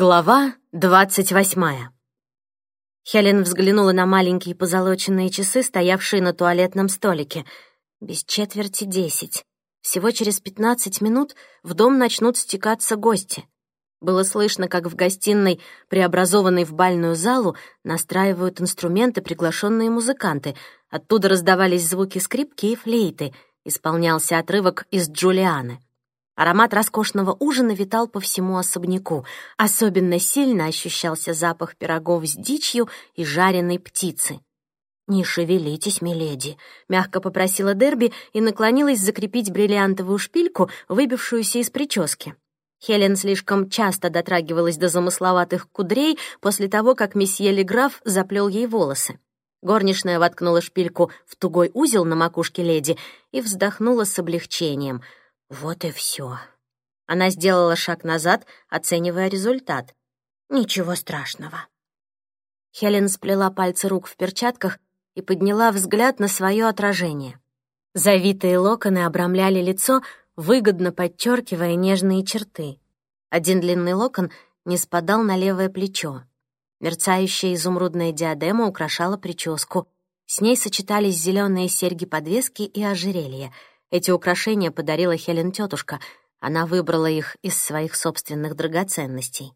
Глава двадцать восьмая. Хелен взглянула на маленькие позолоченные часы, стоявшие на туалетном столике. Без четверти десять. Всего через пятнадцать минут в дом начнут стекаться гости. Было слышно, как в гостиной, преобразованной в бальную залу, настраивают инструменты приглашенные музыканты. Оттуда раздавались звуки скрипки и флейты. Исполнялся отрывок из «Джулианы». Аромат роскошного ужина витал по всему особняку. Особенно сильно ощущался запах пирогов с дичью и жареной птицы. «Не шевелитесь, миледи», — мягко попросила Дерби и наклонилась закрепить бриллиантовую шпильку, выбившуюся из прически. Хелен слишком часто дотрагивалась до замысловатых кудрей после того, как месье Леграф заплел ей волосы. Горничная воткнула шпильку в тугой узел на макушке леди и вздохнула с облегчением — вот и все. Она сделала шаг назад, оценивая результат. Ничего страшного. Хелен сплела пальцы рук в перчатках и подняла взгляд на свое отражение. Завитые локоны обрамляли лицо, выгодно подчеркивая нежные черты. Один длинный локон не спадал на левое плечо. Мерцающая изумрудная диадема украшала прическу. С ней сочетались зеленые серьги-подвески и ожерелье — эти украшения подарила Хелен тетушка. Она выбрала их из своих собственных драгоценностей.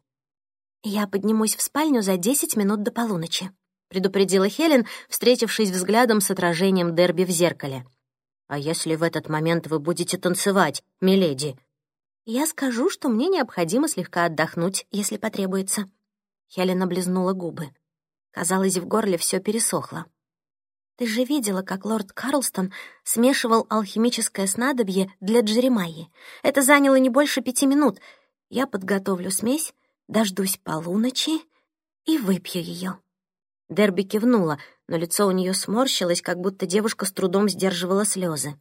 «Я поднимусь в спальню за десять минут до полуночи», — предупредила Хелен, встретившись взглядом с отражением Дерби в зеркале. «А если в этот момент вы будете танцевать, миледи?» «Я скажу, что мне необходимо слегка отдохнуть, если потребуется». Хелен облизнула губы. Казалось, в горле все пересохло. Ты же видела, как лорд Карлстон смешивал алхимическое снадобье для Джеремайи. Это заняло не больше пяти минут. Я подготовлю смесь, дождусь полуночи и выпью ее. Дерби кивнула, но лицо у нее сморщилось, как будто девушка с трудом сдерживала слезы.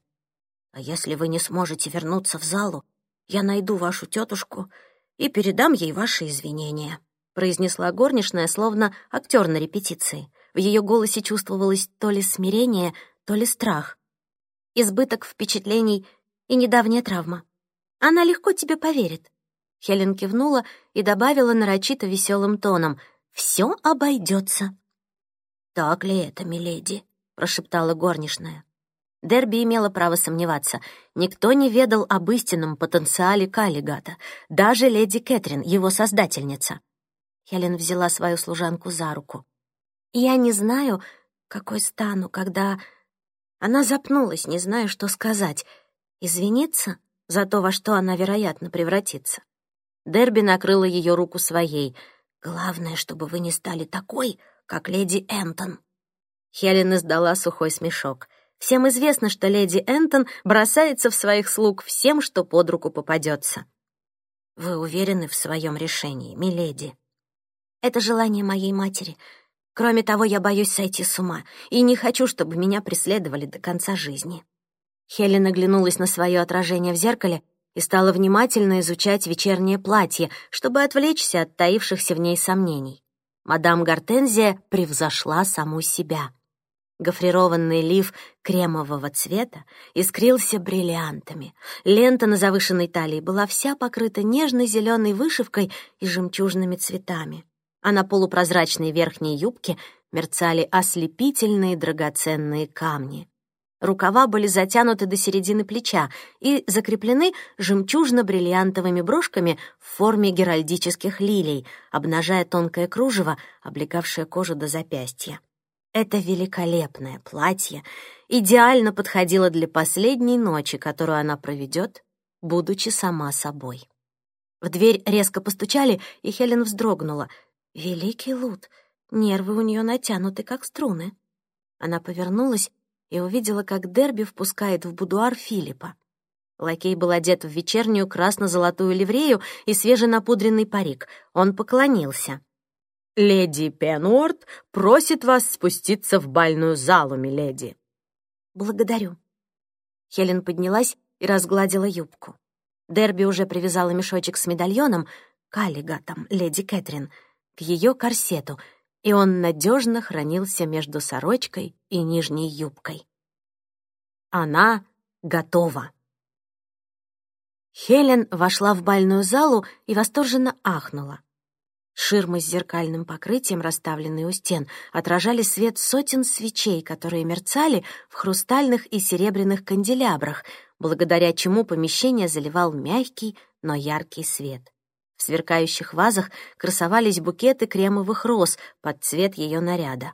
«А если вы не сможете вернуться в залу, я найду вашу тетушку и передам ей ваши извинения», произнесла горничная, словно актер на репетиции. В ее голосе чувствовалось то ли смирение, то ли страх. Избыток впечатлений и недавняя травма. Она легко тебе поверит. Хелен кивнула и добавила нарочито веселым тоном. «Все обойдется». «Так ли это, миледи?» — прошептала горничная. Дерби имела право сомневаться. Никто не ведал об истинном потенциале Каллигата, даже леди Кэтрин, его создательница. Хелен взяла свою служанку за руку. Я не знаю, какой стану, когда... Она запнулась, не зная, что сказать. Извиниться за то, во что она, вероятно, превратится. Дерби накрыла ее руку своей. «Главное, чтобы вы не стали такой, как леди Энтон». Хелен издала сухой смешок. Всем известно, что леди Энтон бросается в своих слуг всем, что под руку попадется. «Вы уверены в своем решении, миледи?» «Это желание моей матери», Кроме того, я боюсь сойти с ума и не хочу, чтобы меня преследовали до конца жизни». Хелен оглянулась на свое отражение в зеркале и стала внимательно изучать вечернее платье, чтобы отвлечься от таившихся в ней сомнений. Мадам Гортензия превзошла саму себя. Гофрированный лиф кремового цвета искрился бриллиантами. Лента на завышенной талии была вся покрыта нежной зеленой вышивкой и жемчужными цветами а на полупрозрачной верхней юбке мерцали ослепительные драгоценные камни. Рукава были затянуты до середины плеча и закреплены жемчужно-бриллиантовыми брошками в форме геральдических лилий, обнажая тонкое кружево, облегавшее кожу до запястья. Это великолепное платье идеально подходило для последней ночи, которую она проведет, будучи сама собой. В дверь резко постучали, и Хелен вздрогнула — Великий Лут, нервы у нее натянуты, как струны. Она повернулась и увидела, как Дерби впускает в будуар Филиппа. Лакей был одет в вечернюю красно-золотую ливрею и свеженапудренный парик. Он поклонился. «Леди Пенуорт просит вас спуститься в бальную залу, миледи». «Благодарю». Хелен поднялась и разгладила юбку. Дерби уже привязала мешочек с медальоном, каллигатом, леди Кэтрин — к ее корсету, и он надежно хранился между сорочкой и нижней юбкой. Она готова. Хелен вошла в бальную залу и восторженно ахнула. Ширмы с зеркальным покрытием, расставленные у стен, отражали свет сотен свечей, которые мерцали в хрустальных и серебряных канделябрах, благодаря чему помещение заливал мягкий, но яркий свет. В сверкающих вазах красовались букеты кремовых роз под цвет ее наряда.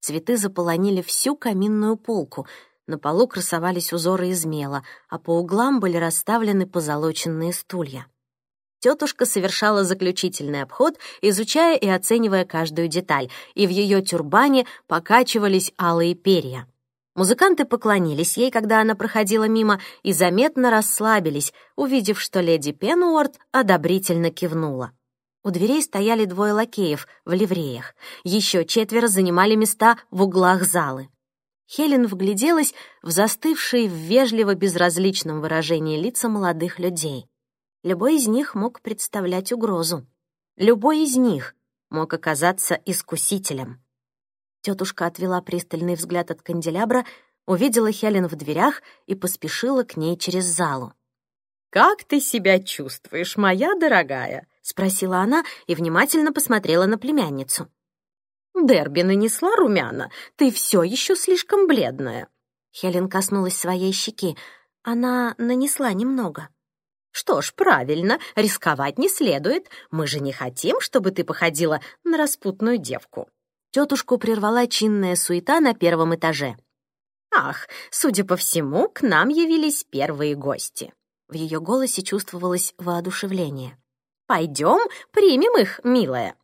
Цветы заполонили всю каминную полку. На полу красовались узоры из мела, а по углам были расставлены позолоченные стулья. Тетушка совершала заключительный обход, изучая и оценивая каждую деталь, и в ее тюрбане покачивались алые перья. Музыканты поклонились ей, когда она проходила мимо, и заметно расслабились, увидев, что леди Пенуорт одобрительно кивнула. У дверей стояли двое лакеев в ливреях. Еще четверо занимали места в углах залы. Хелен вгляделась в застывшие в вежливо безразличном выражении лица молодых людей. Любой из них мог представлять угрозу. Любой из них мог оказаться искусителем. Тетушка отвела пристальный взгляд от канделябра, увидела Хелен в дверях и поспешила к ней через залу. «Как ты себя чувствуешь, моя дорогая?» — спросила она и внимательно посмотрела на племянницу. «Дерби нанесла румяна. Ты все еще слишком бледная». Хелен коснулась своей щеки. Она нанесла немного. «Что ж, правильно, рисковать не следует. Мы же не хотим, чтобы ты походила на распутную девку». Тетушку прервала чинная суета на первом этаже. «Ах, судя по всему, к нам явились первые гости». В ее голосе чувствовалось воодушевление. «Пойдем, примем их, милая».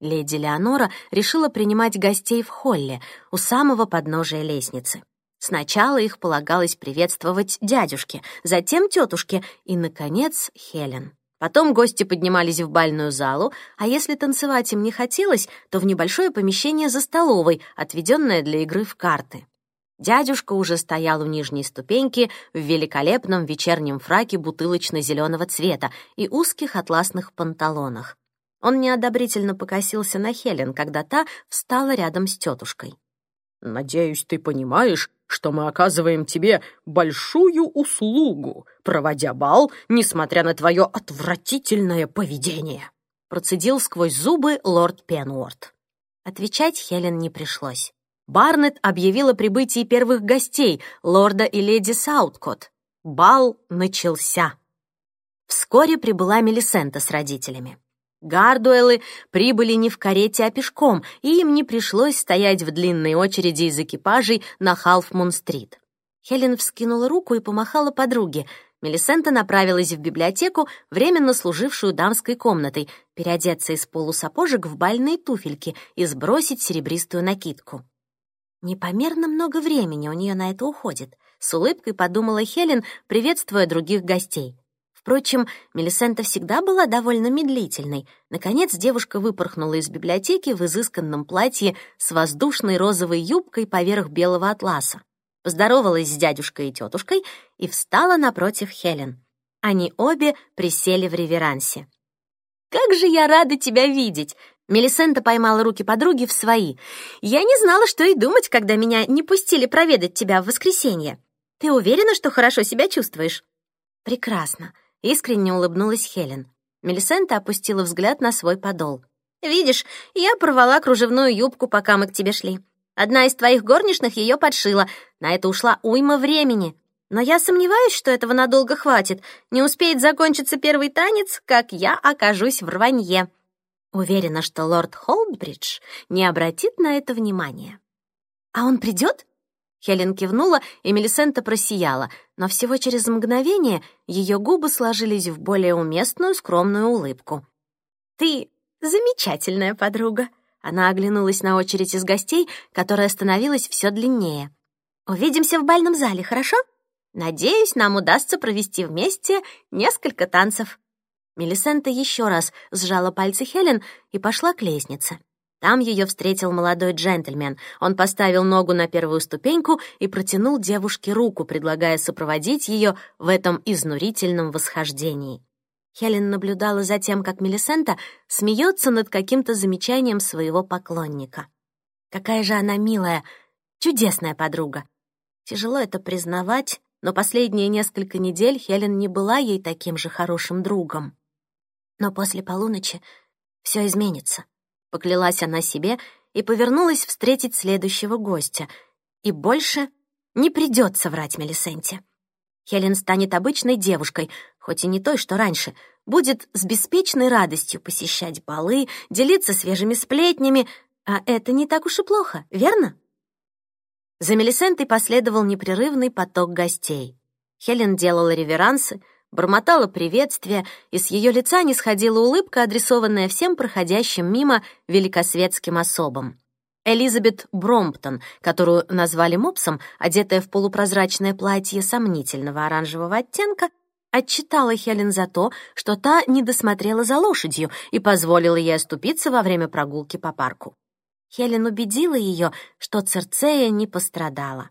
Леди Леонора решила принимать гостей в холле, у самого подножия лестницы. Сначала их полагалось приветствовать дядюшке, затем тетушке и, наконец, Хелен. Потом гости поднимались в бальную залу, а если танцевать им не хотелось, то в небольшое помещение за столовой, отведенное для игры в карты. Дядюшка уже стоял у нижней ступеньки в великолепном вечернем фраке бутылочно-зеленого цвета и узких атласных панталонах. Он неодобрительно покосился на Хелен, когда та встала рядом с тетушкой. «Надеюсь, ты понимаешь, что мы оказываем тебе большую услугу, проводя бал, несмотря на твое отвратительное поведение», процедил сквозь зубы лорд Пенуорт. Отвечать Хелен не пришлось. Барнетт объявила прибытие первых гостей, лорда и леди Сауткот. Бал начался. Вскоре прибыла Мелисента с родителями. Гардуэлы прибыли не в карете, а пешком, и им не пришлось стоять в длинной очереди из экипажей на Халфмун-стрит. Хелен вскинула руку и помахала подруге. Мелисента направилась в библиотеку, временно служившую дамской комнатой, переодеться из полусапожек в бальные туфельки и сбросить серебристую накидку. Непомерно много времени у нее на это уходит, с улыбкой подумала Хелен, приветствуя других гостей. Впрочем, Мелисента всегда была довольно медлительной. Наконец девушка выпорхнула из библиотеки в изысканном платье с воздушной розовой юбкой поверх белого атласа. Поздоровалась с дядюшкой и тетушкой и встала напротив Хелен. Они обе присели в реверансе. «Как же я рада тебя видеть!» Мелисента поймала руки подруги в свои. «Я не знала, что и думать, когда меня не пустили проведать тебя в воскресенье. Ты уверена, что хорошо себя чувствуешь?» «Прекрасно. Искренне улыбнулась Хелен. Мелисента опустила взгляд на свой подол. «Видишь, я порвала кружевную юбку, пока мы к тебе шли. Одна из твоих горничных ее подшила. На это ушла уйма времени. Но я сомневаюсь, что этого надолго хватит. Не успеет закончиться первый танец, как я окажусь в рванье. Уверена, что лорд Холдбридж не обратит на это внимания. «А он придет?» Хелен кивнула, и Мелисента просияла, но всего через мгновение ее губы сложились в более уместную скромную улыбку. «Ты замечательная подруга!» Она оглянулась на очередь из гостей, которая становилась все длиннее. «Увидимся в бальном зале, хорошо? Надеюсь, нам удастся провести вместе несколько танцев». Мелисента еще раз сжала пальцы Хелен и пошла к лестнице. Там ее встретил молодой джентльмен. Он поставил ногу на первую ступеньку и протянул девушке руку, предлагая сопроводить ее в этом изнурительном восхождении. Хелен наблюдала за тем, как Мелисента смеется над каким-то замечанием своего поклонника. Какая же она милая, чудесная подруга. Тяжело это признавать, но последние несколько недель Хелен не была ей таким же хорошим другом. Но после полуночи все изменится. Поклялась она себе и повернулась встретить следующего гостя. И больше не придется врать Мелисенте. Хелен станет обычной девушкой, хоть и не той, что раньше, будет с беспечной радостью посещать балы, делиться свежими сплетнями, а это не так уж и плохо, верно? За Мелисентой последовал непрерывный поток гостей. Хелен делала реверансы, бормотала приветствия, и с ее лица не сходила улыбка, адресованная всем проходящим мимо великосветским особам. Элизабет Бромптон, которую назвали мопсом, одетая в полупрозрачное платье сомнительного оранжевого оттенка, отчитала Хелен за то, что та не досмотрела за лошадью и позволила ей оступиться во время прогулки по парку. Хелен убедила ее, что Церцея не пострадала.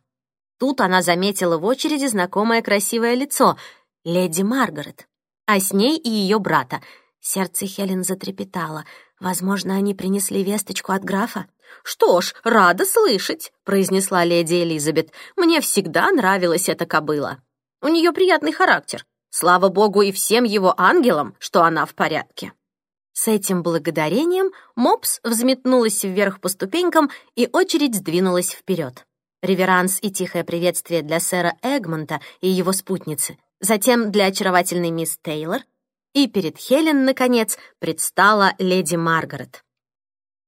Тут она заметила в очереди знакомое красивое лицо — леди Маргарет, а с ней и ее брата. Сердце Хелен затрепетало. Возможно, они принесли весточку от графа. «Что ж, рада слышать», — произнесла леди Элизабет. «Мне всегда нравилась эта кобыла. У нее приятный характер. Слава богу и всем его ангелам, что она в порядке». С этим благодарением Мопс взметнулась вверх по ступенькам, и очередь сдвинулась вперед. Реверанс и тихое приветствие для сэра Эгмонта и его спутницы, затем для очаровательной мисс Тейлор, и перед Хелен, наконец, предстала леди Маргарет.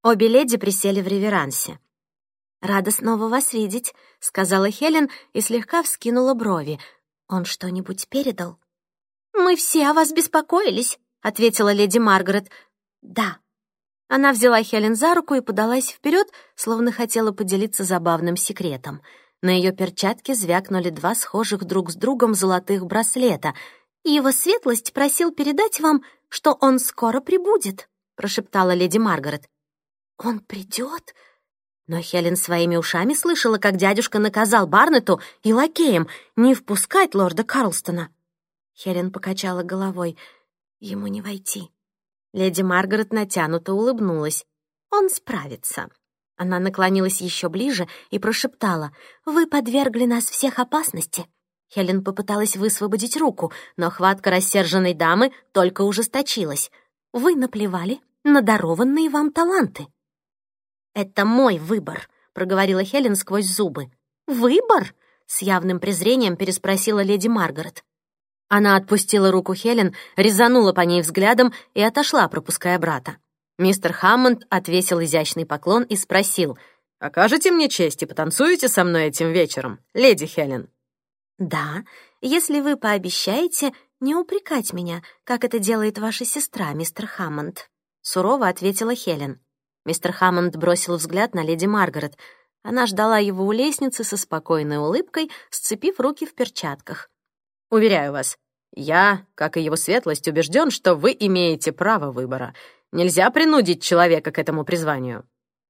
Обе леди присели в реверансе. «Рада снова вас видеть», — сказала Хелен и слегка вскинула брови. «Он что-нибудь передал?» «Мы все о вас беспокоились», — ответила леди Маргарет. «Да». Она взяла Хелен за руку и подалась вперед, словно хотела поделиться забавным секретом. На ее перчатке звякнули два схожих друг с другом золотых браслета. «Его светлость просил передать вам, что он скоро прибудет», — прошептала леди Маргарет. «Он придет?» Но Хелен своими ушами слышала, как дядюшка наказал Барнету и лакеям не впускать лорда Карлстона. Хелен покачала головой — Ему не войти. Леди Маргарет натянуто улыбнулась. Он справится. Она наклонилась еще ближе и прошептала. «Вы подвергли нас всех опасности». Хелен попыталась высвободить руку, но хватка рассерженной дамы только ужесточилась. «Вы наплевали на дарованные вам таланты». «Это мой выбор», — проговорила Хелен сквозь зубы. «Выбор?» — с явным презрением переспросила леди Маргарет. Она отпустила руку Хелен, резанула по ней взглядом и отошла, пропуская брата. Мистер Хаммонд отвесил изящный поклон и спросил, «Окажете мне честь и потанцуете со мной этим вечером, леди Хелен?» «Да, если вы пообещаете не упрекать меня, как это делает ваша сестра, мистер Хаммонд», — сурово ответила Хелен. Мистер Хаммонд бросил взгляд на леди Маргарет. Она ждала его у лестницы со спокойной улыбкой, сцепив руки в перчатках. Уверяю вас, я, как и его светлость, убежден, что вы имеете право выбора. Нельзя принудить человека к этому призванию».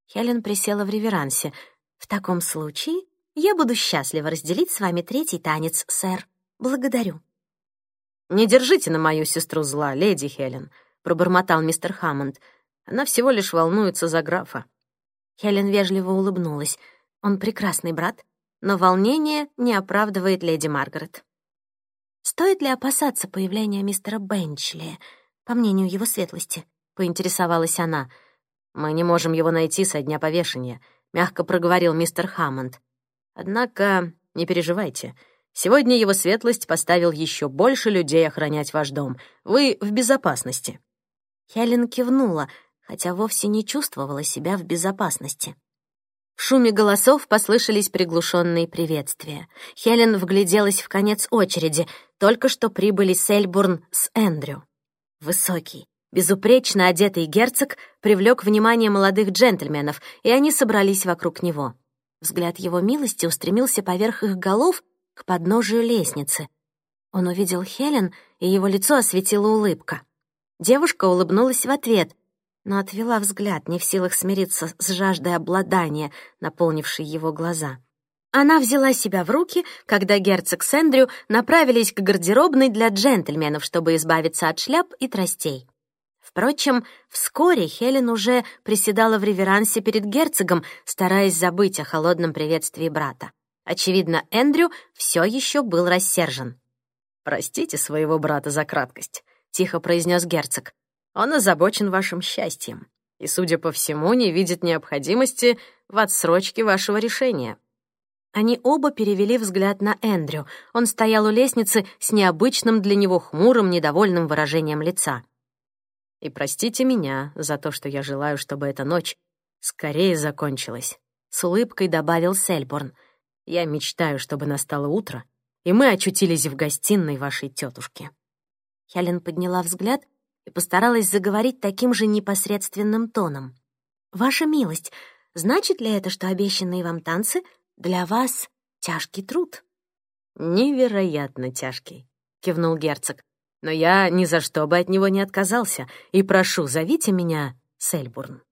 Хелен присела в реверансе. «В таком случае я буду счастлива разделить с вами третий танец, сэр. Благодарю». «Не держите на мою сестру зла, леди Хелен», — пробормотал мистер Хаммонд. «Она всего лишь волнуется за графа». Хелен вежливо улыбнулась. Он прекрасный брат, но волнение не оправдывает леди Маргарет. Стоит ли опасаться появления мистера Бенчли, по мнению его светлости? Поинтересовалась она. Мы не можем его найти со дня повешения, мягко проговорил мистер Хаммонд. Однако не переживайте. Сегодня его светлость поставил еще больше людей охранять ваш дом. Вы в безопасности. Хелен кивнула, хотя вовсе не чувствовала себя в безопасности. В шуме голосов послышались приглушенные приветствия. Хелен вгляделась в конец очереди. Только что прибыли Сельбурн с Эндрю. Высокий, безупречно одетый герцог привлек внимание молодых джентльменов, и они собрались вокруг него. Взгляд его милости устремился поверх их голов к подножию лестницы. Он увидел Хелен, и его лицо осветила улыбка. Девушка улыбнулась в ответ — но отвела взгляд, не в силах смириться с жаждой обладания, наполнившей его глаза. Она взяла себя в руки, когда герцог с Эндрю направились к гардеробной для джентльменов, чтобы избавиться от шляп и тростей. Впрочем, вскоре Хелен уже приседала в реверансе перед герцогом, стараясь забыть о холодном приветствии брата. Очевидно, Эндрю все еще был рассержен. «Простите своего брата за краткость», — тихо произнес герцог. Он озабочен вашим счастьем и, судя по всему, не видит необходимости в отсрочке вашего решения». Они оба перевели взгляд на Эндрю. Он стоял у лестницы с необычным для него хмурым, недовольным выражением лица. «И простите меня за то, что я желаю, чтобы эта ночь скорее закончилась», — с улыбкой добавил Сельборн. «Я мечтаю, чтобы настало утро, и мы очутились в гостиной вашей тетушки». Хелен подняла взгляд и постаралась заговорить таким же непосредственным тоном. «Ваша милость, значит ли это, что обещанные вам танцы для вас тяжкий труд?» «Невероятно тяжкий», — кивнул герцог. «Но я ни за что бы от него не отказался, и прошу, зовите меня Сельбурн».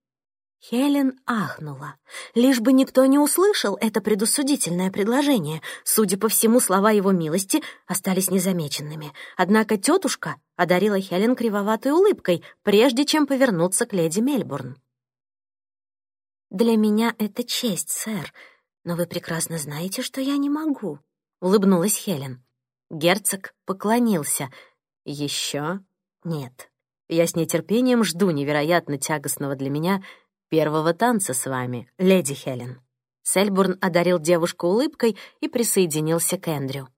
Хелен ахнула. Лишь бы никто не услышал это предусудительное предложение. Судя по всему, слова его милости остались незамеченными. Однако тетушка одарила Хелен кривоватой улыбкой, прежде чем повернуться к леди Мельбурн. «Для меня это честь, сэр, но вы прекрасно знаете, что я не могу», — улыбнулась Хелен. Герцог поклонился. «Еще нет. Я с нетерпением жду невероятно тягостного для меня — первого танца с вами, леди Хелен». Сельбурн одарил девушку улыбкой и присоединился к Эндрю.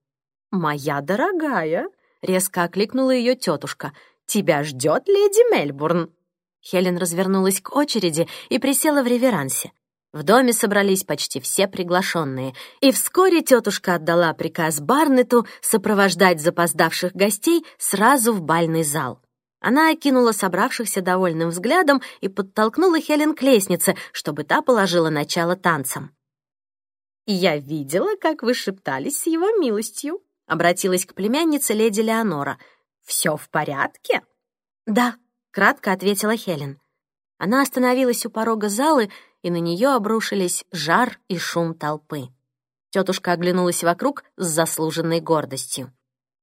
«Моя дорогая», — резко окликнула ее тетушка, — «тебя ждет леди Мельбурн». Хелен развернулась к очереди и присела в реверансе. В доме собрались почти все приглашенные, и вскоре тетушка отдала приказ Барнету сопровождать запоздавших гостей сразу в бальный зал. Она окинула собравшихся довольным взглядом и подтолкнула Хелен к лестнице, чтобы та положила начало танцам. «Я видела, как вы шептались с его милостью», — обратилась к племяннице леди Леонора. «Все в порядке?» «Да», — кратко ответила Хелен. Она остановилась у порога залы, и на нее обрушились жар и шум толпы. Тетушка оглянулась вокруг с заслуженной гордостью.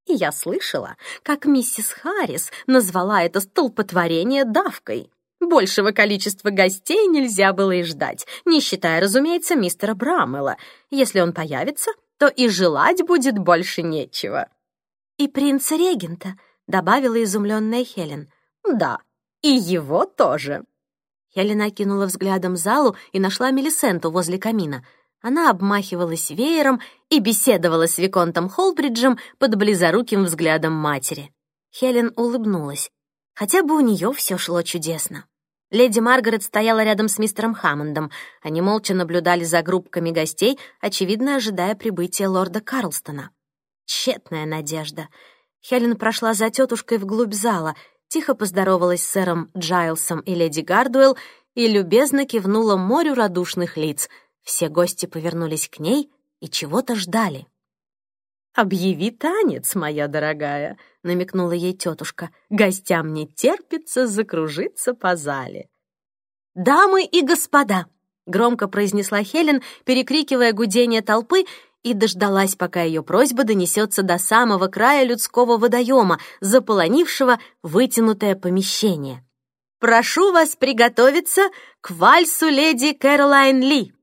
И я слышала, как миссис Харрис назвала это столпотворение давкой. Большего количества гостей нельзя было и ждать, не считая, разумеется, мистера Брамела. Если он появится, то и желать будет больше нечего. «И принца-регента», — добавила изумленная Хелен. «Да, и его тоже». Хелен окинула взглядом залу и нашла Мелисенту возле камина — она обмахивалась веером и беседовала с Виконтом Холбриджем под близоруким взглядом матери. Хелен улыбнулась. Хотя бы у нее все шло чудесно. Леди Маргарет стояла рядом с мистером Хаммондом. Они молча наблюдали за группками гостей, очевидно, ожидая прибытия лорда Карлстона. Тщетная надежда. Хелен прошла за тетушкой вглубь зала, тихо поздоровалась с сэром Джайлсом и леди Гардуэлл и любезно кивнула морю радушных лиц — все гости повернулись к ней и чего-то ждали. «Объяви танец, моя дорогая», — намекнула ей тетушка. «Гостям не терпится закружиться по зале». «Дамы и господа», — громко произнесла Хелен, перекрикивая гудение толпы, и дождалась, пока ее просьба донесется до самого края людского водоема, заполонившего вытянутое помещение. «Прошу вас приготовиться к вальсу леди Кэролайн Ли».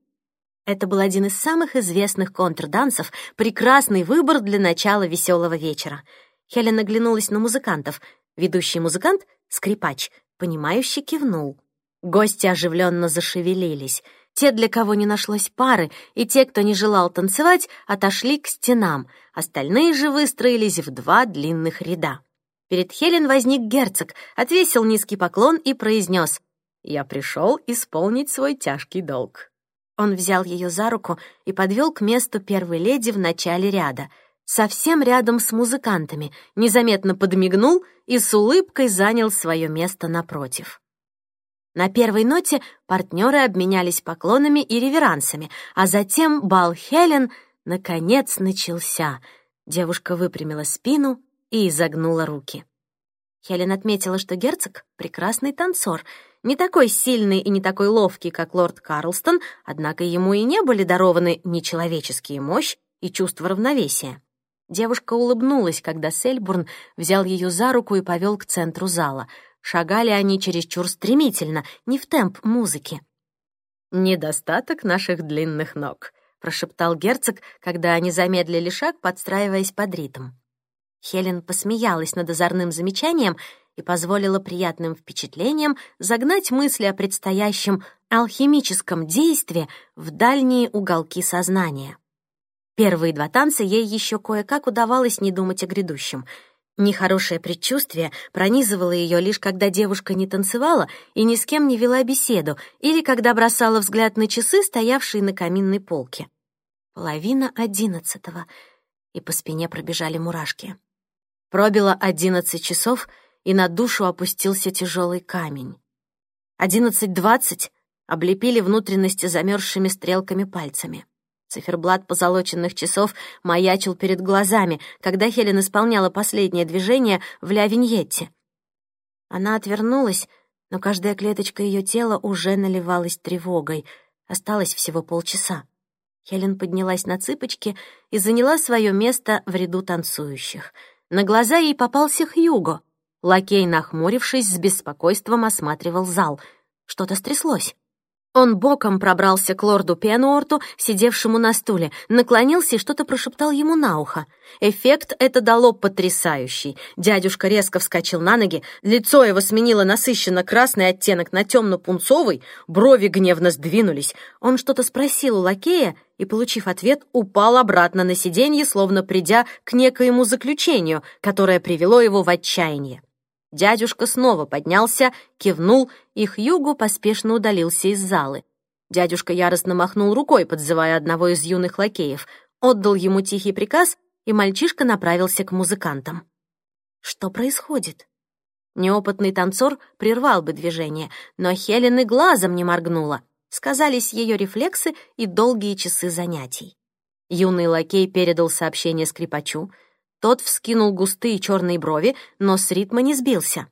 Это был один из самых известных контрдансов, прекрасный выбор для начала веселого вечера. Хелен оглянулась на музыкантов. Ведущий музыкант, скрипач, понимающе кивнул. Гости оживленно зашевелились. Те, для кого не нашлось пары, и те, кто не желал танцевать, отошли к стенам. Остальные же выстроились в два длинных ряда. Перед Хелен возник герцог, отвесил низкий поклон и произнес «Я пришел исполнить свой тяжкий долг». Он взял ее за руку и подвел к месту первой леди в начале ряда, совсем рядом с музыкантами, незаметно подмигнул и с улыбкой занял свое место напротив. На первой ноте партнеры обменялись поклонами и реверансами, а затем бал Хелен наконец начался. Девушка выпрямила спину и изогнула руки. Хелен отметила, что герцог — прекрасный танцор — не такой сильный и не такой ловкий, как лорд Карлстон, однако ему и не были дарованы нечеловеческие мощь и чувство равновесия. Девушка улыбнулась, когда Сельбурн взял ее за руку и повел к центру зала. Шагали они чересчур стремительно, не в темп музыки. «Недостаток наших длинных ног», — прошептал герцог, когда они замедлили шаг, подстраиваясь под ритм. Хелен посмеялась над озорным замечанием — и позволила приятным впечатлениям загнать мысли о предстоящем алхимическом действии в дальние уголки сознания. Первые два танца ей еще кое-как удавалось не думать о грядущем. Нехорошее предчувствие пронизывало ее лишь когда девушка не танцевала и ни с кем не вела беседу, или когда бросала взгляд на часы, стоявшие на каминной полке. Половина одиннадцатого, и по спине пробежали мурашки. Пробило одиннадцать часов, и на душу опустился тяжелый камень. Одиннадцать двадцать облепили внутренности замерзшими стрелками пальцами. Циферблат позолоченных часов маячил перед глазами, когда Хелен исполняла последнее движение в ля виньетте. Она отвернулась, но каждая клеточка ее тела уже наливалась тревогой. Осталось всего полчаса. Хелен поднялась на цыпочки и заняла свое место в ряду танцующих. На глаза ей попался Хьюго. Лакей, нахмурившись, с беспокойством осматривал зал. Что-то стряслось. Он боком пробрался к лорду Пенуорту, сидевшему на стуле, наклонился и что-то прошептал ему на ухо. Эффект это дало потрясающий. Дядюшка резко вскочил на ноги, лицо его сменило насыщенно красный оттенок на темно-пунцовый, брови гневно сдвинулись. Он что-то спросил у лакея и, получив ответ, упал обратно на сиденье, словно придя к некоему заключению, которое привело его в отчаяние. Дядюшка снова поднялся, кивнул, и Хьюгу поспешно удалился из залы. Дядюшка яростно махнул рукой, подзывая одного из юных лакеев, отдал ему тихий приказ, и мальчишка направился к музыкантам. Что происходит? Неопытный танцор прервал бы движение, но Хелен и глазом не моргнула. Сказались ее рефлексы и долгие часы занятий. Юный лакей передал сообщение скрипачу — тот вскинул густые черные брови, но с ритма не сбился.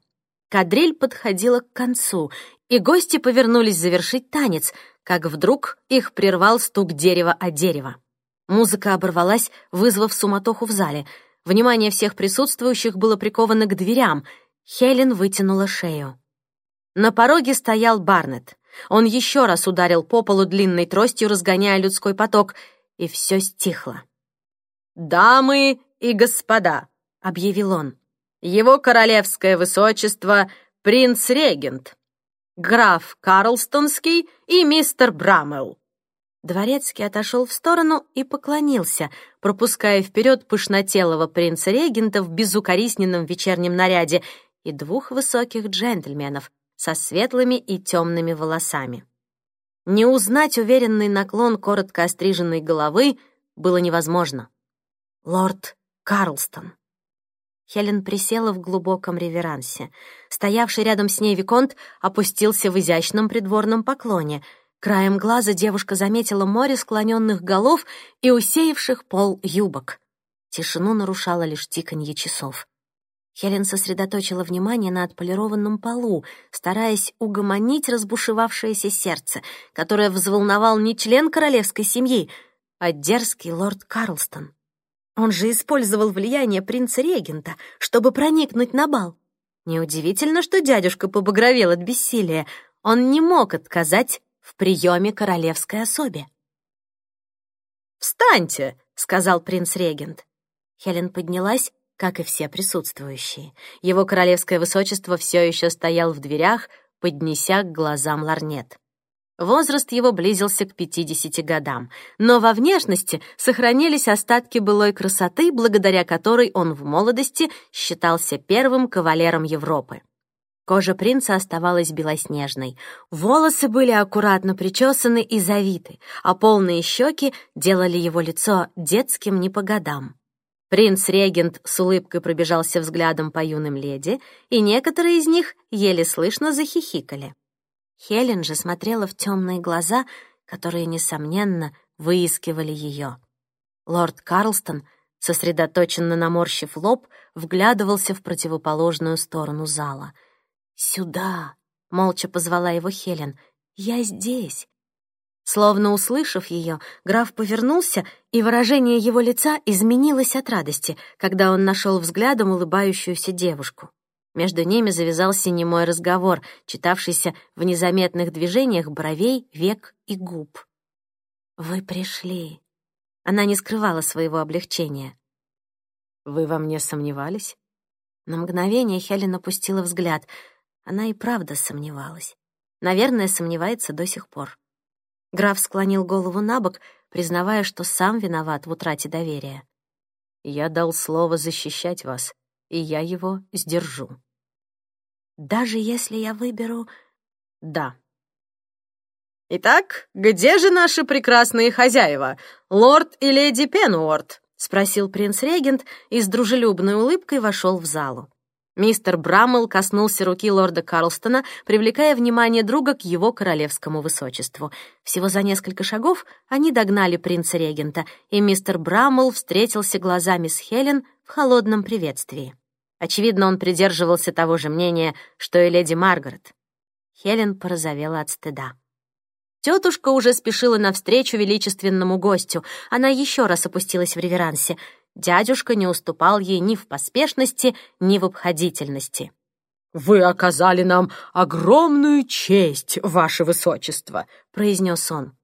Кадриль подходила к концу, и гости повернулись завершить танец, как вдруг их прервал стук дерева о дерево. Музыка оборвалась, вызвав суматоху в зале. Внимание всех присутствующих было приковано к дверям. Хелен вытянула шею. На пороге стоял Барнетт. Он еще раз ударил по полу длинной тростью, разгоняя людской поток, и все стихло. «Дамы и господа», — объявил он, — «его королевское высочество — принц-регент, граф Карлстонский и мистер Брамелл». Дворецкий отошел в сторону и поклонился, пропуская вперед пышнотелого принца-регента в безукоризненном вечернем наряде и двух высоких джентльменов со светлыми и темными волосами. Не узнать уверенный наклон коротко остриженной головы было невозможно. Лорд Карлстон. Хелен присела в глубоком реверансе. Стоявший рядом с ней Виконт опустился в изящном придворном поклоне. Краем глаза девушка заметила море склоненных голов и усеявших пол юбок. Тишину нарушало лишь тиканье часов. Хелен сосредоточила внимание на отполированном полу, стараясь угомонить разбушевавшееся сердце, которое взволновал не член королевской семьи, а дерзкий лорд Карлстон. Он же использовал влияние принца-регента, чтобы проникнуть на бал. Неудивительно, что дядюшка побагровел от бессилия. Он не мог отказать в приеме королевской особе. «Встаньте!» — сказал принц-регент. Хелен поднялась, как и все присутствующие. Его королевское высочество все еще стоял в дверях, поднеся к глазам ларнет. Возраст его близился к 50 годам, но во внешности сохранились остатки былой красоты, благодаря которой он в молодости считался первым кавалером Европы. Кожа принца оставалась белоснежной, волосы были аккуратно причесаны и завиты, а полные щеки делали его лицо детским не по годам. Принц-регент с улыбкой пробежался взглядом по юным леди, и некоторые из них еле слышно захихикали. Хелен же смотрела в темные глаза, которые, несомненно, выискивали ее. Лорд Карлстон, сосредоточенно наморщив лоб, вглядывался в противоположную сторону зала. «Сюда!» — молча позвала его Хелен. «Я здесь!» Словно услышав ее, граф повернулся, и выражение его лица изменилось от радости, когда он нашел взглядом улыбающуюся девушку. Между ними завязался немой разговор, читавшийся в незаметных движениях бровей, век и губ. «Вы пришли». Она не скрывала своего облегчения. «Вы во мне сомневались?» На мгновение Хелен опустила взгляд. Она и правда сомневалась. Наверное, сомневается до сих пор. Граф склонил голову на бок, признавая, что сам виноват в утрате доверия. «Я дал слово защищать вас, и я его сдержу». «Даже если я выберу...» «Да». «Итак, где же наши прекрасные хозяева, лорд и леди Пенуорт?» — спросил принц-регент и с дружелюбной улыбкой вошел в залу. Мистер Браммел коснулся руки лорда Карлстона, привлекая внимание друга к его королевскому высочеству. Всего за несколько шагов они догнали принца-регента, и мистер Браммел встретился глазами с Хелен в холодном приветствии. Очевидно, он придерживался того же мнения, что и леди Маргарет. Хелен порозовела от стыда. Тетушка уже спешила навстречу величественному гостю. Она еще раз опустилась в реверансе — Дядюшка не уступал ей ни в поспешности, ни в обходительности. «Вы оказали нам огромную честь, ваше высочество», — произнес он.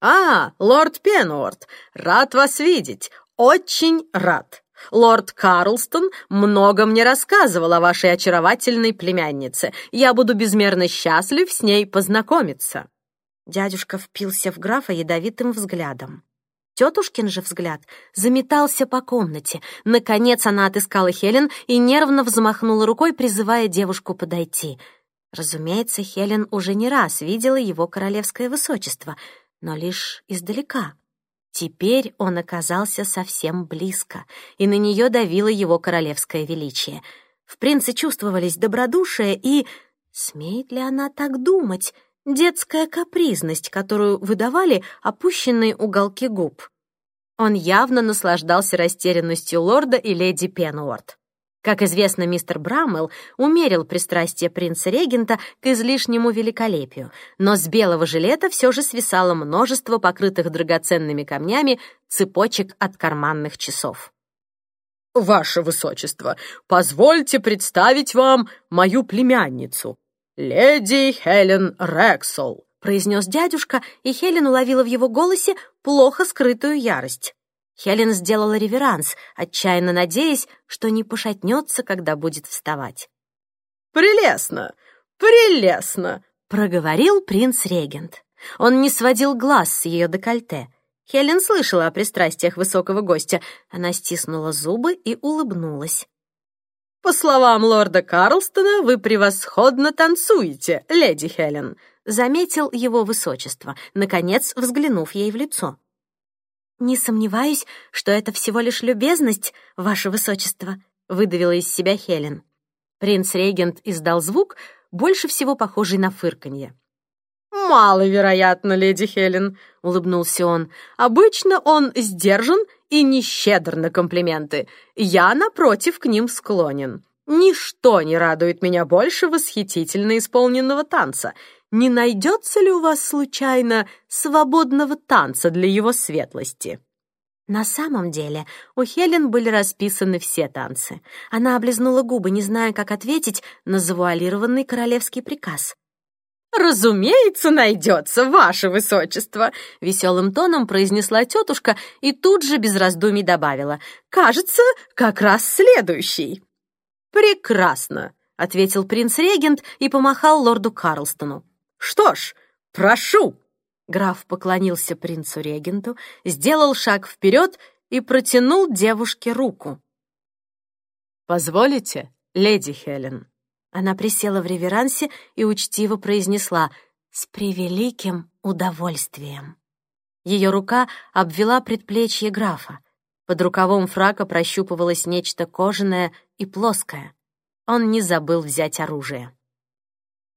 «А, лорд Пенуорт, рад вас видеть, очень рад. Лорд Карлстон много мне рассказывал о вашей очаровательной племяннице. Я буду безмерно счастлив с ней познакомиться». Дядюшка впился в графа ядовитым взглядом. Тетушкин же взгляд заметался по комнате. Наконец она отыскала Хелен и нервно взмахнула рукой, призывая девушку подойти. Разумеется, Хелен уже не раз видела его королевское высочество, но лишь издалека. Теперь он оказался совсем близко, и на нее давило его королевское величие. В принце чувствовались добродушие и... Смеет ли она так думать? детская капризность, которую выдавали опущенные уголки губ. Он явно наслаждался растерянностью лорда и леди Пенуорт. Как известно, мистер Браммел умерил пристрастие принца-регента к излишнему великолепию, но с белого жилета все же свисало множество покрытых драгоценными камнями цепочек от карманных часов. «Ваше высочество, позвольте представить вам мою племянницу, «Леди Хелен Рексол», — произнес дядюшка, и Хелен уловила в его голосе плохо скрытую ярость. Хелен сделала реверанс, отчаянно надеясь, что не пошатнется, когда будет вставать. «Прелестно! Прелестно!» — проговорил принц-регент. Он не сводил глаз с ее декольте. Хелен слышала о пристрастиях высокого гостя. Она стиснула зубы и улыбнулась. «По словам лорда Карлстона, вы превосходно танцуете, леди Хелен», заметил его высочество, наконец взглянув ей в лицо. «Не сомневаюсь, что это всего лишь любезность, ваше высочество», выдавила из себя Хелен. Принц-регент издал звук, больше всего похожий на фырканье. «Маловероятно, леди Хелен», — улыбнулся он. «Обычно он сдержан и не щедр на комплименты. Я, напротив, к ним склонен. Ничто не радует меня больше восхитительно исполненного танца. Не найдется ли у вас, случайно, свободного танца для его светлости?» На самом деле у Хелен были расписаны все танцы. Она облизнула губы, не зная, как ответить на завуалированный королевский приказ. «Разумеется, найдется, ваше высочество!» — веселым тоном произнесла тетушка и тут же без раздумий добавила. «Кажется, как раз следующий». «Прекрасно!» — ответил принц-регент и помахал лорду Карлстону. «Что ж, прошу!» Граф поклонился принцу-регенту, сделал шаг вперед и протянул девушке руку. «Позволите, леди Хелен?» Она присела в реверансе и учтиво произнесла «С превеликим удовольствием». Ее рука обвела предплечье графа. Под рукавом фрака прощупывалось нечто кожаное и плоское. Он не забыл взять оружие.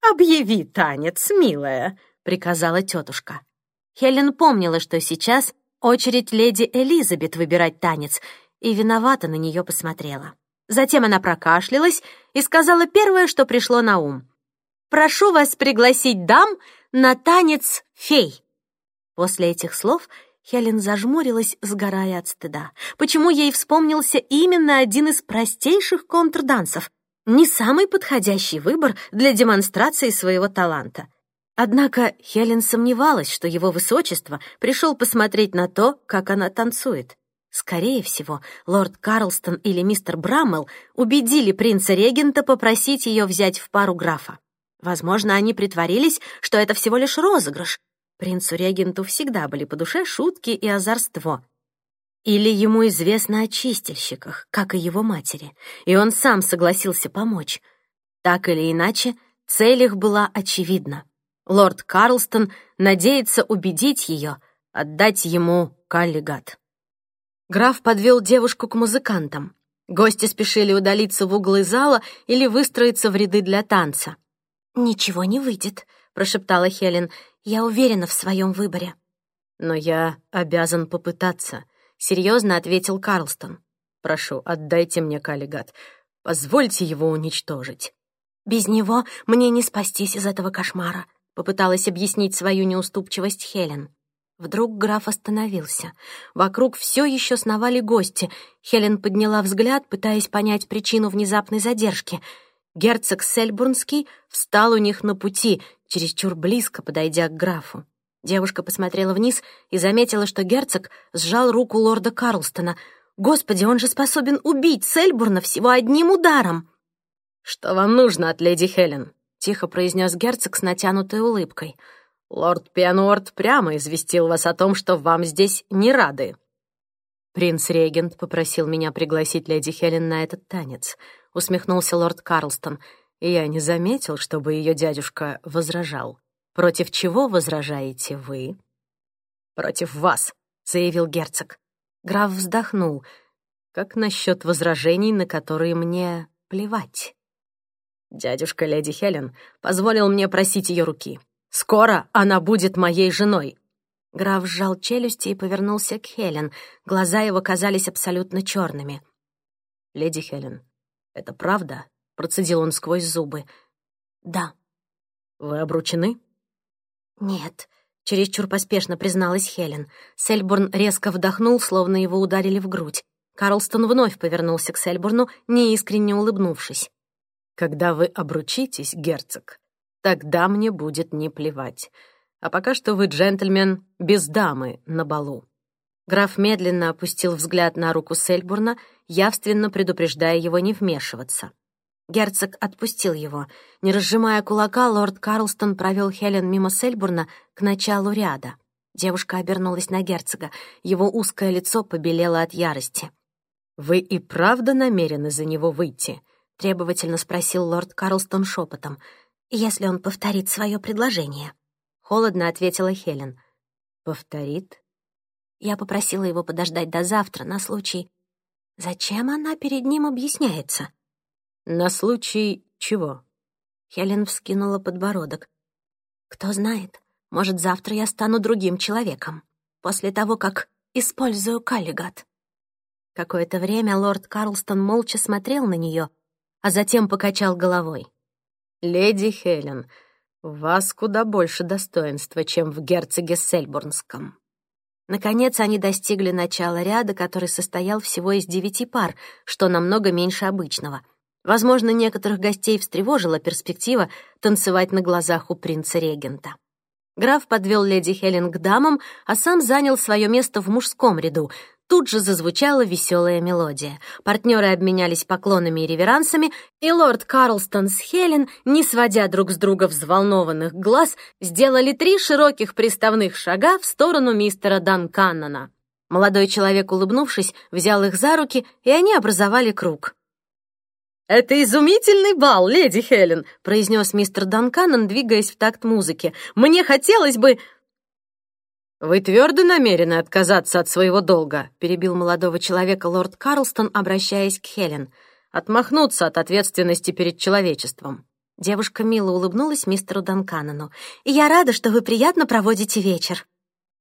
«Объяви танец, милая», — приказала тетушка. Хелен помнила, что сейчас очередь леди Элизабет выбирать танец, и виновата на нее посмотрела. Затем она прокашлялась и сказала первое, что пришло на ум. «Прошу вас пригласить дам на танец фей». После этих слов Хелен зажмурилась, сгорая от стыда. Почему ей вспомнился именно один из простейших контрдансов? Не самый подходящий выбор для демонстрации своего таланта. Однако Хелен сомневалась, что его высочество пришел посмотреть на то, как она танцует. Скорее всего, лорд Карлстон или мистер Браммел убедили принца-регента попросить ее взять в пару графа. Возможно, они притворились, что это всего лишь розыгрыш. Принцу-регенту всегда были по душе шутки и озорство. Или ему известно о чистильщиках, как и его матери, и он сам согласился помочь. Так или иначе, цель их была очевидна. Лорд Карлстон надеется убедить ее отдать ему каллигат. Граф подвел девушку к музыкантам. Гости спешили удалиться в углы зала или выстроиться в ряды для танца. «Ничего не выйдет», — прошептала Хелен. «Я уверена в своем выборе». «Но я обязан попытаться», — серьезно ответил Карлстон. «Прошу, отдайте мне каллигат. Позвольте его уничтожить». «Без него мне не спастись из этого кошмара», — попыталась объяснить свою неуступчивость Хелен. Вдруг граф остановился. Вокруг все еще сновали гости. Хелен подняла взгляд, пытаясь понять причину внезапной задержки. Герцог Сельбурнский встал у них на пути, чересчур близко подойдя к графу. Девушка посмотрела вниз и заметила, что герцог сжал руку лорда Карлстона. «Господи, он же способен убить Сельбурна всего одним ударом!» «Что вам нужно от леди Хелен?» — тихо произнес герцог с натянутой улыбкой — Лорд Пиануорт прямо известил вас о том, что вам здесь не рады. Принц-регент попросил меня пригласить леди Хелен на этот танец. Усмехнулся лорд Карлстон, и я не заметил, чтобы ее дядюшка возражал. Против чего возражаете вы? Против вас, заявил герцог. Граф вздохнул. Как насчет возражений, на которые мне плевать? Дядюшка леди Хелен позволил мне просить ее руки. Скоро она будет моей женой». Граф сжал челюсти и повернулся к Хелен. Глаза его казались абсолютно черными. «Леди Хелен, это правда?» — процедил он сквозь зубы. «Да». «Вы обручены?» «Нет», — чересчур поспешно призналась Хелен. Сельбурн резко вдохнул, словно его ударили в грудь. Карлстон вновь повернулся к Сельбурну, неискренне улыбнувшись. «Когда вы обручитесь, герцог, Тогда мне будет не плевать. А пока что вы, джентльмен, без дамы на балу». Граф медленно опустил взгляд на руку Сельбурна, явственно предупреждая его не вмешиваться. Герцог отпустил его. Не разжимая кулака, лорд Карлстон провел Хелен мимо Сельбурна к началу ряда. Девушка обернулась на герцога. Его узкое лицо побелело от ярости. «Вы и правда намерены за него выйти?» — требовательно спросил лорд Карлстон шепотом если он повторит свое предложение», — холодно ответила Хелен. «Повторит?» Я попросила его подождать до завтра на случай... Зачем она перед ним объясняется? «На случай чего?» Хелен вскинула подбородок. «Кто знает, может, завтра я стану другим человеком, после того, как использую каллигат». Какое-то время лорд Карлстон молча смотрел на нее, а затем покачал головой. «Леди Хелен, у вас куда больше достоинства, чем в герцоге Сельбурнском». Наконец они достигли начала ряда, который состоял всего из девяти пар, что намного меньше обычного. Возможно, некоторых гостей встревожила перспектива танцевать на глазах у принца-регента. Граф подвел леди Хелен к дамам, а сам занял свое место в мужском ряду, Тут же зазвучала веселая мелодия. Партнеры обменялись поклонами и реверансами, и лорд Карлстон с Хелен, не сводя друг с друга взволнованных глаз, сделали три широких приставных шага в сторону мистера Данканнона. Молодой человек, улыбнувшись, взял их за руки, и они образовали круг. «Это изумительный бал, леди Хелен», — произнес мистер Данканнон, двигаясь в такт музыки. «Мне хотелось бы...» «Вы твердо намерены отказаться от своего долга?» — перебил молодого человека лорд Карлстон, обращаясь к Хелен. «Отмахнуться от ответственности перед человечеством». Девушка мило улыбнулась мистеру Данканону. «Я рада, что вы приятно проводите вечер».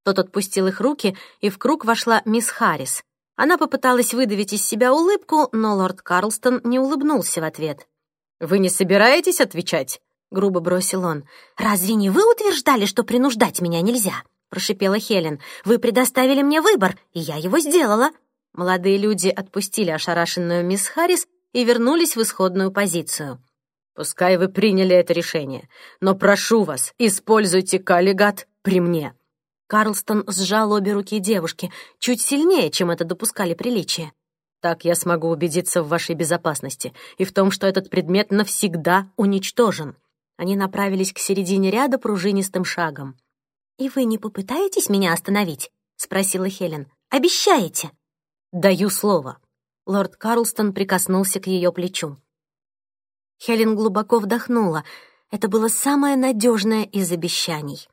Тот отпустил их руки, и в круг вошла мисс Харрис. Она попыталась выдавить из себя улыбку, но лорд Карлстон не улыбнулся в ответ. «Вы не собираетесь отвечать?» — грубо бросил он. «Разве не вы утверждали, что принуждать меня нельзя?» — прошипела Хелен. «Вы предоставили мне выбор, и я его сделала». Молодые люди отпустили ошарашенную мисс Харрис и вернулись в исходную позицию. «Пускай вы приняли это решение, но прошу вас, используйте каллигат при мне». Карлстон сжал обе руки девушки, чуть сильнее, чем это допускали приличия. «Так я смогу убедиться в вашей безопасности и в том, что этот предмет навсегда уничтожен». Они направились к середине ряда пружинистым шагом. «И вы не попытаетесь меня остановить?» — спросила Хелен. «Обещаете?» «Даю слово». Лорд Карлстон прикоснулся к ее плечу. Хелен глубоко вдохнула. Это было самое надежное из обещаний.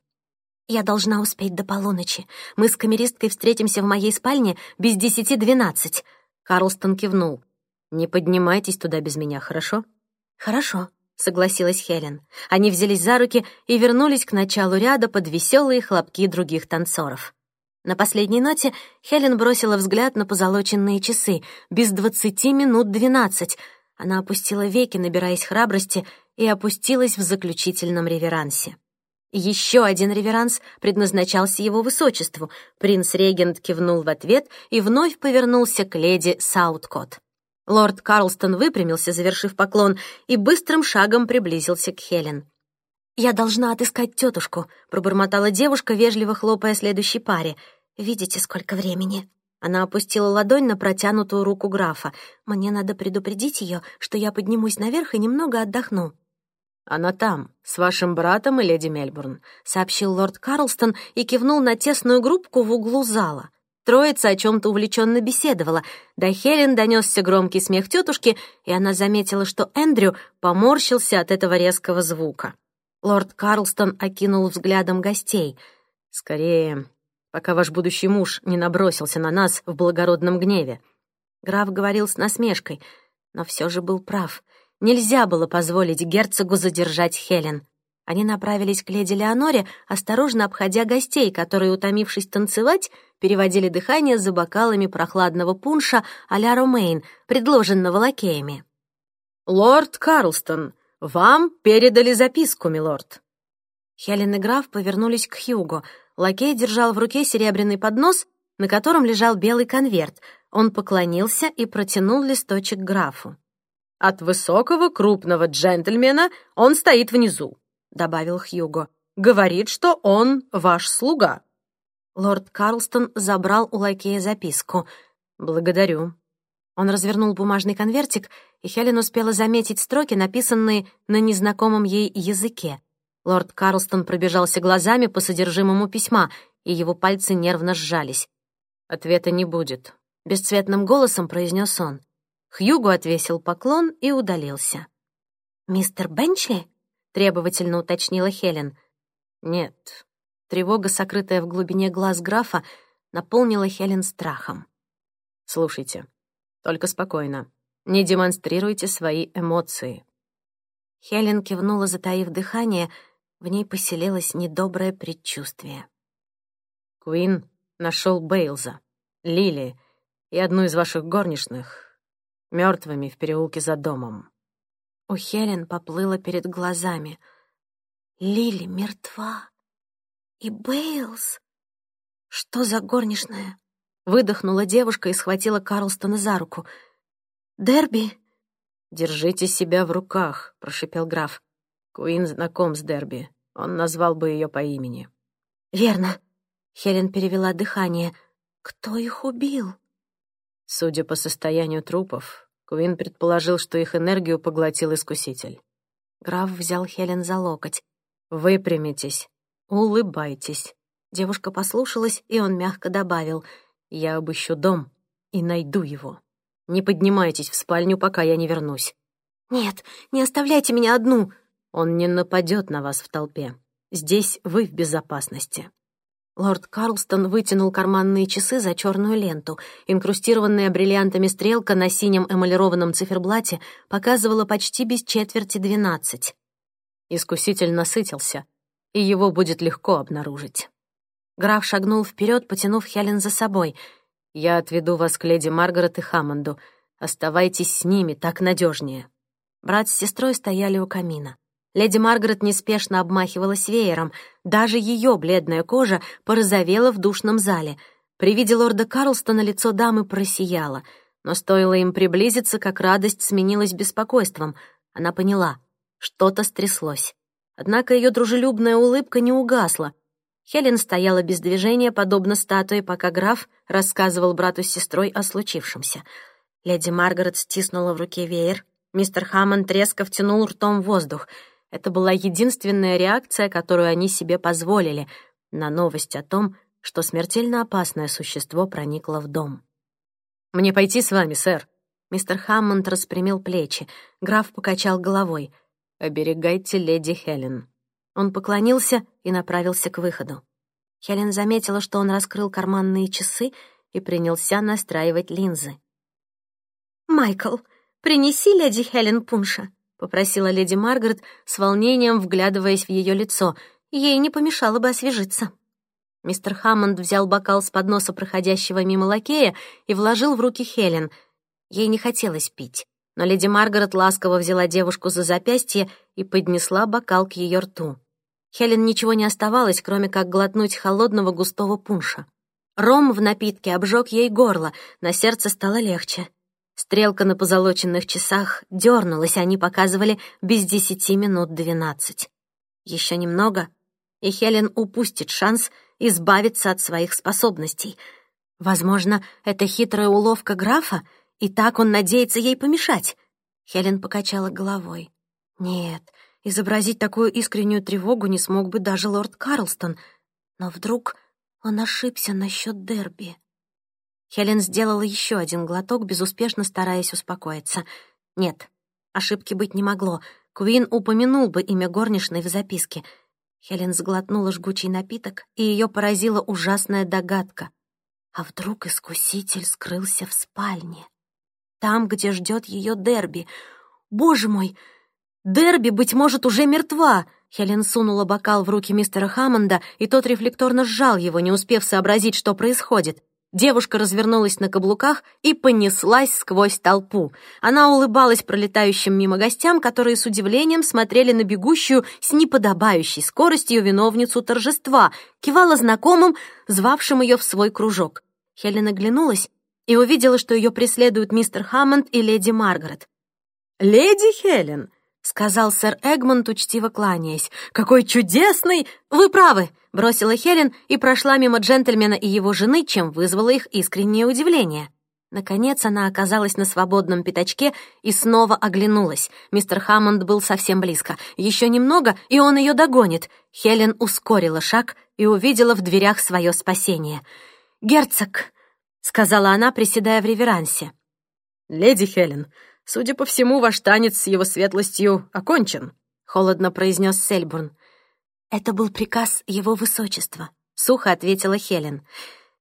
«Я должна успеть до полуночи. Мы с камеристкой встретимся в моей спальне без десяти двенадцать». Карлстон кивнул. «Не поднимайтесь туда без меня, хорошо?» «Хорошо», — согласилась Хелен. Они взялись за руки и вернулись к началу ряда под веселые хлопки других танцоров. На последней ноте Хелен бросила взгляд на позолоченные часы. Без двадцати минут двенадцать. Она опустила веки, набираясь храбрости, и опустилась в заключительном реверансе. Еще один реверанс предназначался его высочеству. Принц-регент кивнул в ответ и вновь повернулся к леди Сауткот. Лорд Карлстон выпрямился, завершив поклон, и быстрым шагом приблизился к Хелен. «Я должна отыскать тетушку», — пробормотала девушка, вежливо хлопая следующей паре. «Видите, сколько времени?» Она опустила ладонь на протянутую руку графа. «Мне надо предупредить ее, что я поднимусь наверх и немного отдохну». «Она там, с вашим братом и леди Мельбурн», — сообщил лорд Карлстон и кивнул на тесную группку в углу зала. Троица о чем-то увлеченно беседовала. До Хелен донесся громкий смех тетушки, и она заметила, что Эндрю поморщился от этого резкого звука. Лорд Карлстон окинул взглядом гостей. «Скорее, пока ваш будущий муж не набросился на нас в благородном гневе». Граф говорил с насмешкой, но все же был прав — Нельзя было позволить герцогу задержать Хелен. Они направились к леди Леоноре, осторожно обходя гостей, которые, утомившись танцевать, переводили дыхание за бокалами прохладного пунша а-ля Ромейн, предложенного лакеями. «Лорд Карлстон, вам передали записку, милорд». Хелен и граф повернулись к Хьюго. Лакей держал в руке серебряный поднос, на котором лежал белый конверт. Он поклонился и протянул листочек графу. От высокого крупного джентльмена он стоит внизу», — добавил Хьюго. «Говорит, что он ваш слуга». Лорд Карлстон забрал у лакея записку. «Благодарю». Он развернул бумажный конвертик, и Хелен успела заметить строки, написанные на незнакомом ей языке. Лорд Карлстон пробежался глазами по содержимому письма, и его пальцы нервно сжались. «Ответа не будет», — бесцветным голосом произнес он. Хьюго отвесил поклон и удалился. «Мистер Бенчли?» — требовательно уточнила Хелен. «Нет». Тревога, сокрытая в глубине глаз графа, наполнила Хелен страхом. «Слушайте, только спокойно. Не демонстрируйте свои эмоции». Хелен кивнула, затаив дыхание, в ней поселилось недоброе предчувствие. «Куин нашел Бейлза, Лили и одну из ваших горничных, мертвыми в переулке за домом. У Хелен поплыло перед глазами. Лили мертва. И Бейлс. Что за горничная? Выдохнула девушка и схватила Карлстона за руку. «Дерби?» «Держите себя в руках», — прошипел граф. Куин знаком с Дерби. Он назвал бы ее по имени. «Верно». Хелен перевела дыхание. «Кто их убил?» Судя по состоянию трупов, Куин предположил, что их энергию поглотил искуситель. Граф взял Хелен за локоть. «Выпрямитесь, улыбайтесь». Девушка послушалась, и он мягко добавил, «Я обыщу дом и найду его. Не поднимайтесь в спальню, пока я не вернусь». «Нет, не оставляйте меня одну!» «Он не нападет на вас в толпе. Здесь вы в безопасности». Лорд Карлстон вытянул карманные часы за черную ленту. Инкрустированная бриллиантами стрелка на синем эмалированном циферблате показывала почти без четверти двенадцать. Искуситель насытился, и его будет легко обнаружить. Граф шагнул вперед, потянув Хелен за собой. «Я отведу вас к леди Маргарет и Хаммонду. Оставайтесь с ними, так надежнее. Брат с сестрой стояли у камина. Леди Маргарет неспешно обмахивалась веером. Даже ее бледная кожа порозовела в душном зале. При виде лорда Карлстона лицо дамы просияло. Но стоило им приблизиться, как радость сменилась беспокойством. Она поняла, что-то стряслось. Однако ее дружелюбная улыбка не угасла. Хелен стояла без движения, подобно статуе, пока граф рассказывал брату с сестрой о случившемся. Леди Маргарет стиснула в руке веер. Мистер Хаммонд резко втянул ртом воздух. Это была единственная реакция, которую они себе позволили на новость о том, что смертельно опасное существо проникло в дом. «Мне пойти с вами, сэр?» Мистер Хаммонд распрямил плечи. Граф покачал головой. «Оберегайте леди Хелен». Он поклонился и направился к выходу. Хелен заметила, что он раскрыл карманные часы и принялся настраивать линзы. «Майкл, принеси леди Хелен пунша», — попросила леди Маргарет с волнением, вглядываясь в ее лицо. Ей не помешало бы освежиться. Мистер Хаммонд взял бокал с подноса проходящего мимо лакея и вложил в руки Хелен. Ей не хотелось пить, но леди Маргарет ласково взяла девушку за запястье и поднесла бокал к ее рту. Хелен ничего не оставалось, кроме как глотнуть холодного густого пунша. Ром в напитке обжег ей горло, на сердце стало легче. Стрелка на позолоченных часах дернулась, они показывали без десяти минут двенадцать. Еще немного, и Хелен упустит шанс избавиться от своих способностей. Возможно, это хитрая уловка графа, и так он надеется ей помешать. Хелен покачала головой. Нет, Изобразить такую искреннюю тревогу не смог бы даже лорд Карлстон. Но вдруг он ошибся насчет дерби. Хелен сделала еще один глоток, безуспешно стараясь успокоиться. Нет, ошибки быть не могло. Куин упомянул бы имя горничной в записке. Хелен сглотнула жгучий напиток, и ее поразила ужасная догадка. А вдруг искуситель скрылся в спальне? Там, где ждет ее дерби. Боже мой! Дерби, быть может, уже мертва!» Хелен сунула бокал в руки мистера Хаммонда, и тот рефлекторно сжал его, не успев сообразить, что происходит. Девушка развернулась на каблуках и понеслась сквозь толпу. Она улыбалась пролетающим мимо гостям, которые с удивлением смотрели на бегущую с неподобающей скоростью виновницу торжества, кивала знакомым, звавшим ее в свой кружок. Хелен оглянулась и увидела, что ее преследуют мистер Хаммонд и леди Маргарет. «Леди Хелен!» — сказал сэр Эгмонт, учтиво кланяясь. «Какой чудесный!» «Вы правы!» — бросила Хелен и прошла мимо джентльмена и его жены, чем вызвала их искреннее удивление. Наконец она оказалась на свободном пятачке и снова оглянулась. Мистер Хаммонд был совсем близко. Еще немного, и он ее догонит. Хелен ускорила шаг и увидела в дверях свое спасение. «Герцог!» — сказала она, приседая в реверансе. «Леди Хелен, Судя по всему, ваш танец с его светлостью окончен», — холодно произнес Сельбурн. «Это был приказ его высочества», — сухо ответила Хелен.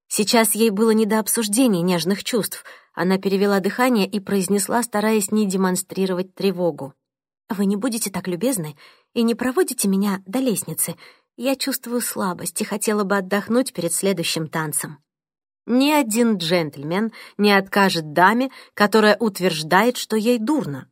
Сейчас ей было не до обсуждения нежных чувств. Она перевела дыхание и произнесла, стараясь не демонстрировать тревогу. «Вы не будете так любезны и не проводите меня до лестницы. Я чувствую слабость и хотела бы отдохнуть перед следующим танцем». Ни один джентльмен не откажет даме, которая утверждает, что ей дурно.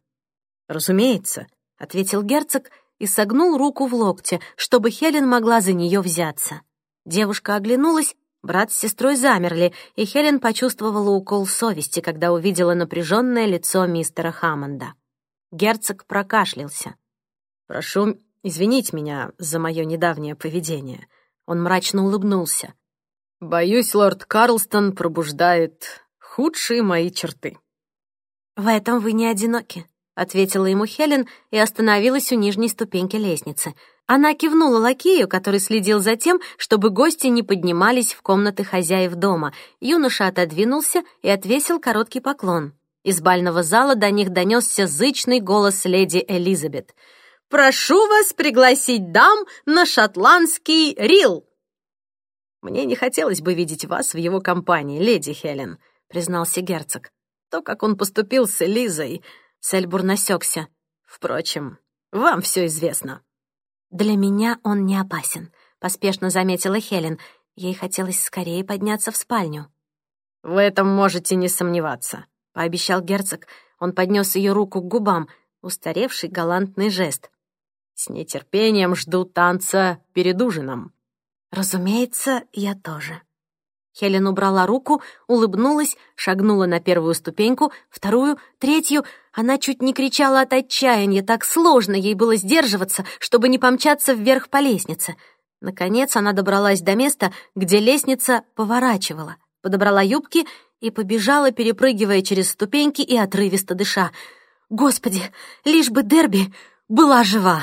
«Разумеется», — ответил герцог и согнул руку в локте, чтобы Хелен могла за нее взяться. Девушка оглянулась, брат с сестрой замерли, и Хелен почувствовала укол совести, когда увидела напряженное лицо мистера Хаммонда. Герцог прокашлялся. «Прошу извинить меня за мое недавнее поведение». Он мрачно улыбнулся. Боюсь, лорд Карлстон пробуждает худшие мои черты. «В этом вы не одиноки», — ответила ему Хелен и остановилась у нижней ступеньки лестницы. Она кивнула лакею, который следил за тем, чтобы гости не поднимались в комнаты хозяев дома. Юноша отодвинулся и отвесил короткий поклон. Из бального зала до них донесся зычный голос леди Элизабет. «Прошу вас пригласить дам на шотландский рил!» «Мне не хотелось бы видеть вас в его компании, леди Хелен», — признался герцог. «То, как он поступил с Элизой...» Сельбур насекся. «Впрочем, вам все известно». «Для меня он не опасен», — поспешно заметила Хелен. Ей хотелось скорее подняться в спальню. «В этом можете не сомневаться», — пообещал герцог. Он поднес ее руку к губам, устаревший галантный жест. «С нетерпением жду танца перед ужином». «Разумеется, я тоже». Хелен убрала руку, улыбнулась, шагнула на первую ступеньку, вторую, третью. Она чуть не кричала от отчаяния, так сложно ей было сдерживаться, чтобы не помчаться вверх по лестнице. Наконец она добралась до места, где лестница поворачивала, подобрала юбки и побежала, перепрыгивая через ступеньки и отрывисто дыша. «Господи, лишь бы Дерби была жива!»